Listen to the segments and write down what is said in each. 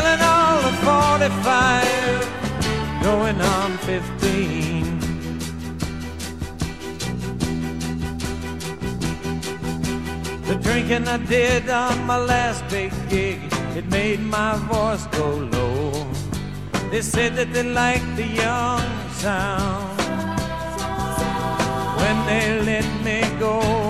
Feeling all of 45, going on 15. The drinking I did on my last big gig, it made my voice go low. They said that they liked the young sound when they let me go.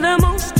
The most,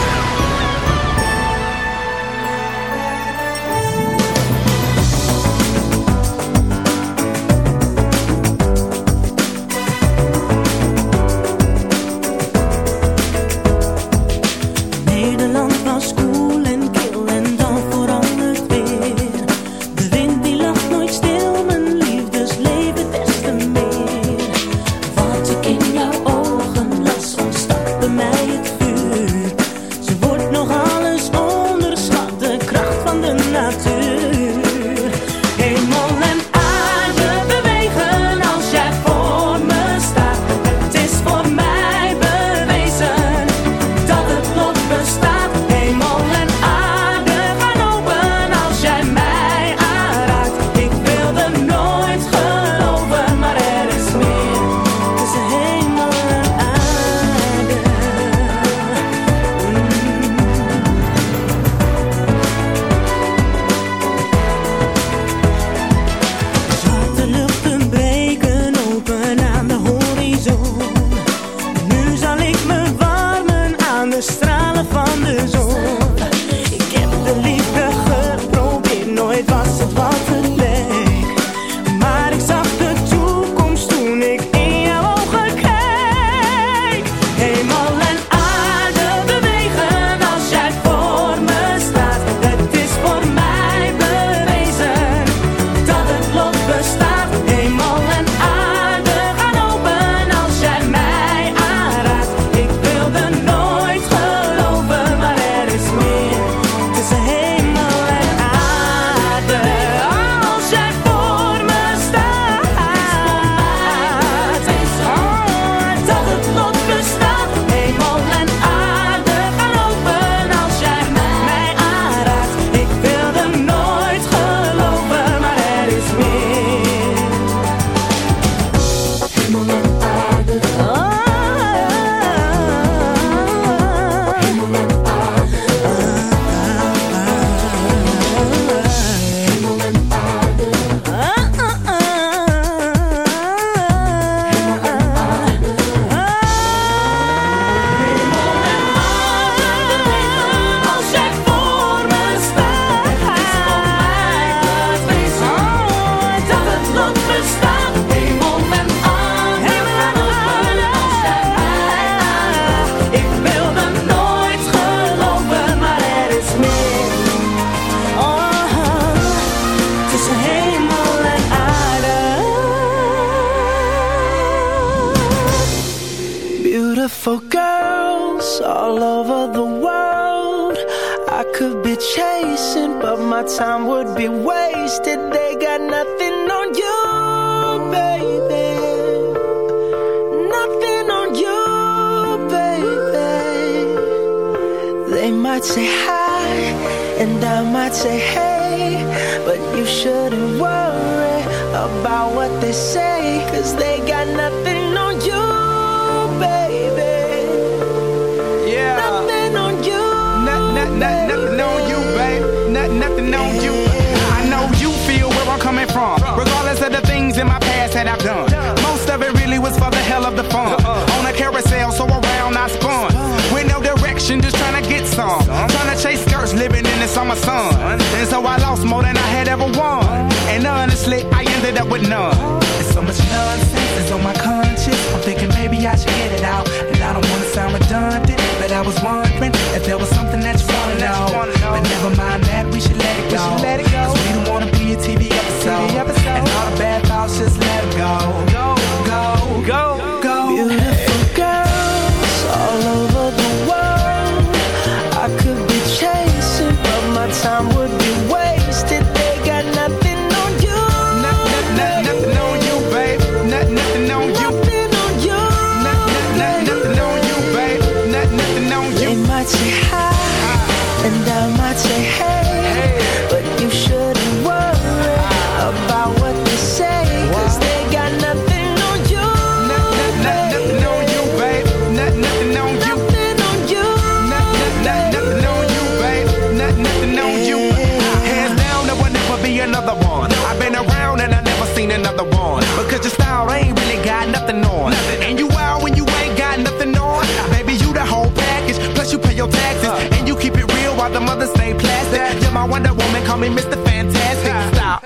Me Mr. Fantastic. Stop.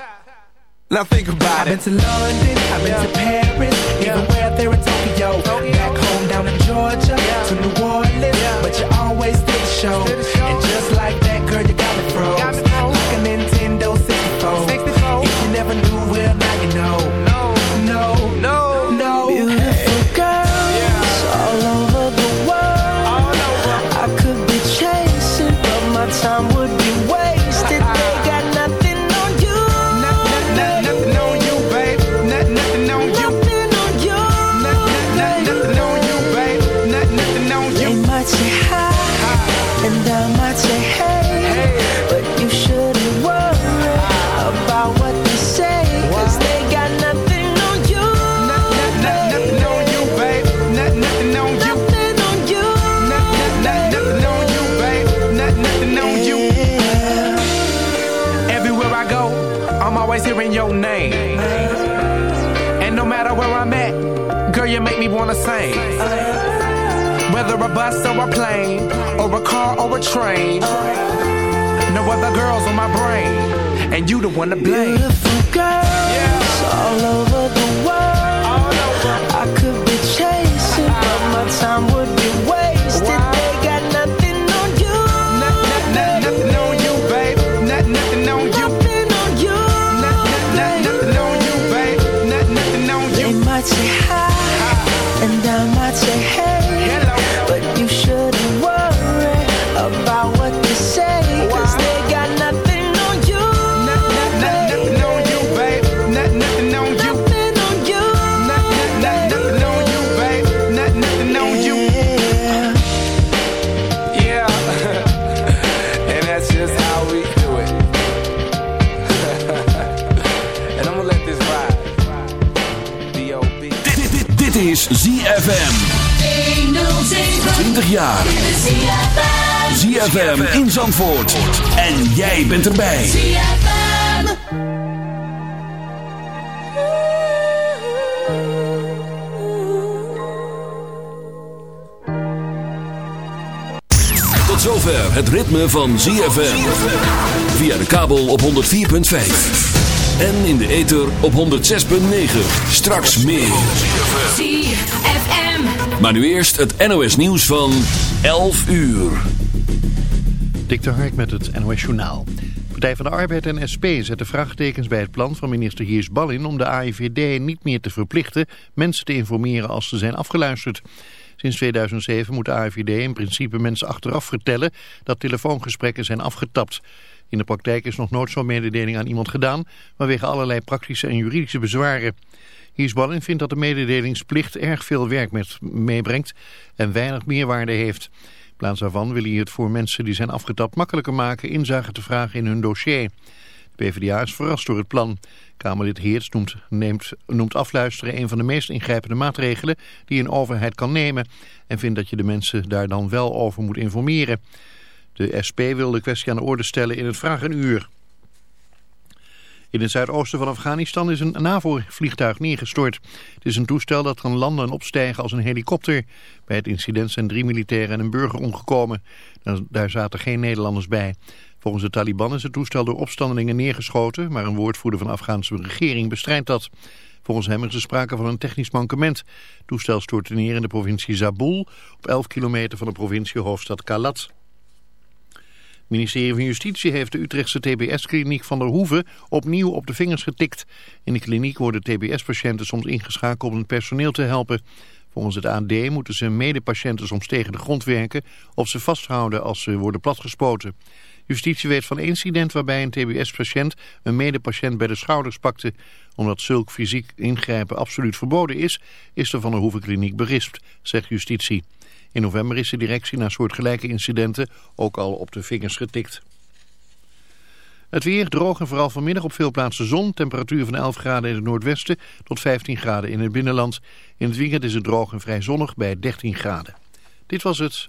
Now think about I've it. been to London, I've been to Paris, yeah. even where there in Tokyo. Back I'm always hearing your name. And no matter where I'm at, girl, you make me wanna sing. Whether a bus or a plane, or a car or a train. No other girls on my brain, and you the one to blame. Beautiful girls all over the world. I could be chasing, but my time would be wasted. They 20 jaar. ZFM in Zandvoort. En jij bent erbij. Tot zover het ritme van ZFM. Via de kabel op 104.5. En in de ether op 106.9. Straks meer. ZFM. Maar nu eerst het NOS nieuws van 11 uur. Dik de Hark met het NOS Journaal. Partij van de Arbeid en SP zetten vraagtekens bij het plan van minister Heers Ballin om de AIVD niet meer te verplichten mensen te informeren als ze zijn afgeluisterd. Sinds 2007 moet de AIVD in principe mensen achteraf vertellen dat telefoongesprekken zijn afgetapt. In de praktijk is nog nooit zo'n mededeling aan iemand gedaan, vanwege allerlei praktische en juridische bezwaren. Heers Ballin vindt dat de mededelingsplicht erg veel werk met meebrengt en weinig meerwaarde heeft. In plaats daarvan wil hij het voor mensen die zijn afgetapt makkelijker maken inzage te vragen in hun dossier. PvdA is verrast door het plan. Kamerlid Heerts noemt, neemt, noemt afluisteren een van de meest ingrijpende maatregelen die een overheid kan nemen. En vindt dat je de mensen daar dan wel over moet informeren. De SP wil de kwestie aan de orde stellen in het vragenuur. In het zuidoosten van Afghanistan is een NAVO-vliegtuig neergestort. Het is een toestel dat kan landen en opstijgen als een helikopter. Bij het incident zijn drie militairen en een burger omgekomen. Daar zaten geen Nederlanders bij. Volgens de Taliban is het toestel door opstandelingen neergeschoten... maar een woordvoerder van de Afghaanse regering bestrijdt dat. Volgens hem is er sprake van een technisch mankement. Het toestel stortte neer in de provincie Zabul... op 11 kilometer van de provinciehoofdstad Kalat. Het ministerie van Justitie heeft de Utrechtse TBS-kliniek van der Hoeven opnieuw op de vingers getikt. In de kliniek worden TBS-patiënten soms ingeschakeld om het personeel te helpen. Volgens het AD moeten ze medepatiënten soms tegen de grond werken of ze vasthouden als ze worden platgespoten. Justitie weet van incident waarbij een TBS-patiënt een medepatiënt bij de schouders pakte. Omdat zulk fysiek ingrijpen absoluut verboden is, is de Van der Hoeven kliniek berispt, zegt justitie. In november is de directie na soortgelijke incidenten ook al op de vingers getikt. Het weer droog en vooral vanmiddag op veel plaatsen zon. Temperatuur van 11 graden in het noordwesten tot 15 graden in het binnenland. In het weekend is het droog en vrij zonnig bij 13 graden. Dit was het.